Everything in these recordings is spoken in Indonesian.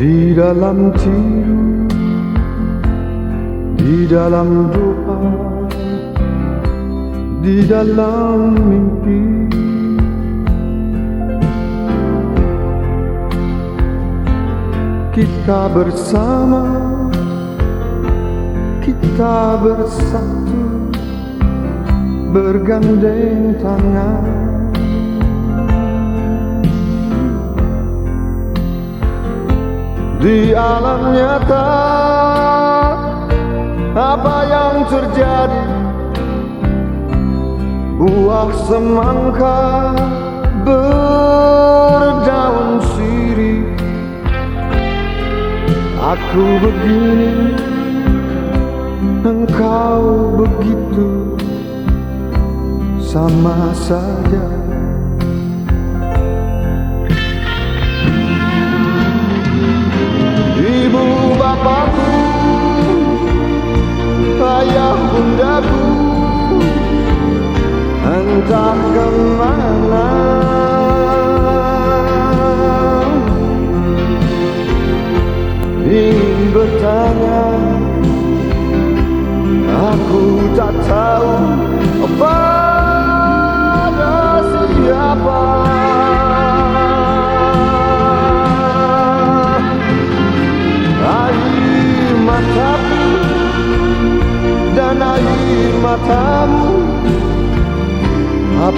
Di dalam tidur Di dalam doa Di dalam mimpi. Kita bersama Kita bersatu Bergandeng tangan Di alam nyata. Apa yang terjadi? Buah semangka Berdaun sirih. Aku begini Engkau begitu. Sama saja entah ke mana. Ingin bertanya Aku tak tahu pada siapa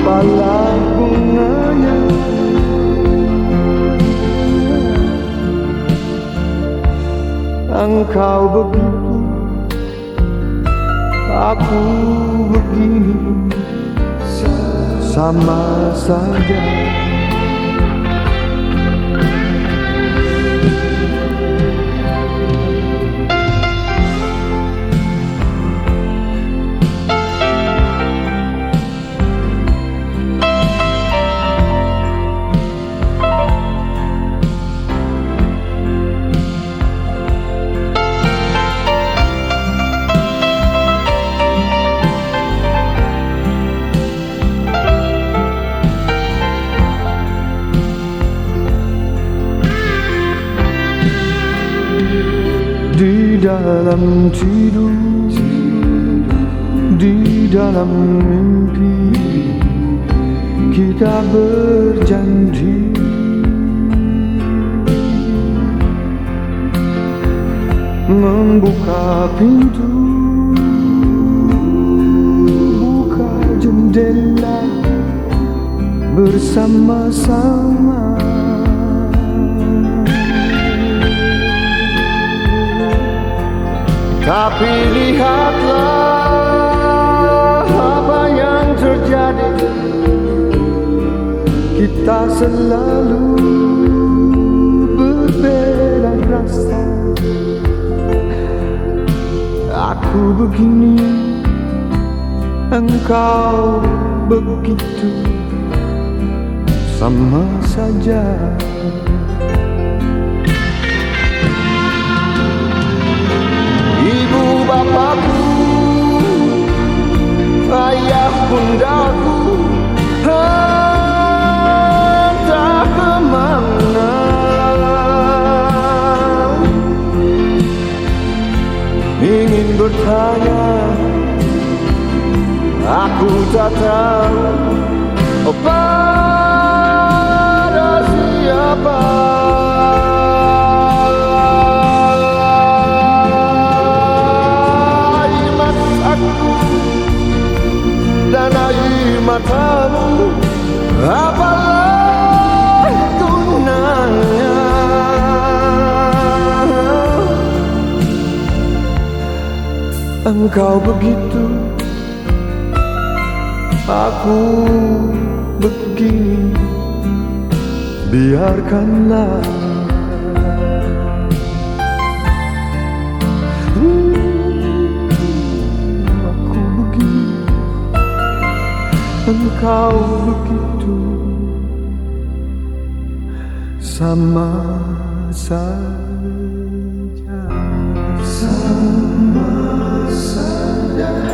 apalah bunganya. Engkau begitu Aku begini. Sama saja dalam tidur Di dalam mimpi Kita berjanji. Membuka pintu Buka jendela Bersama-sama Tapi lihatlah apa yang terjadi. Kita selalu berbeda rasa. Aku begini, engkau begitu. Sama saja bapakku Ayah bundaku Entah ke mana? Ingin bertanya Aku tak tahu. Oh Engkau begitu? Aku begini. Biarkanlah. Engkau begitu. Sama saja. Sama saja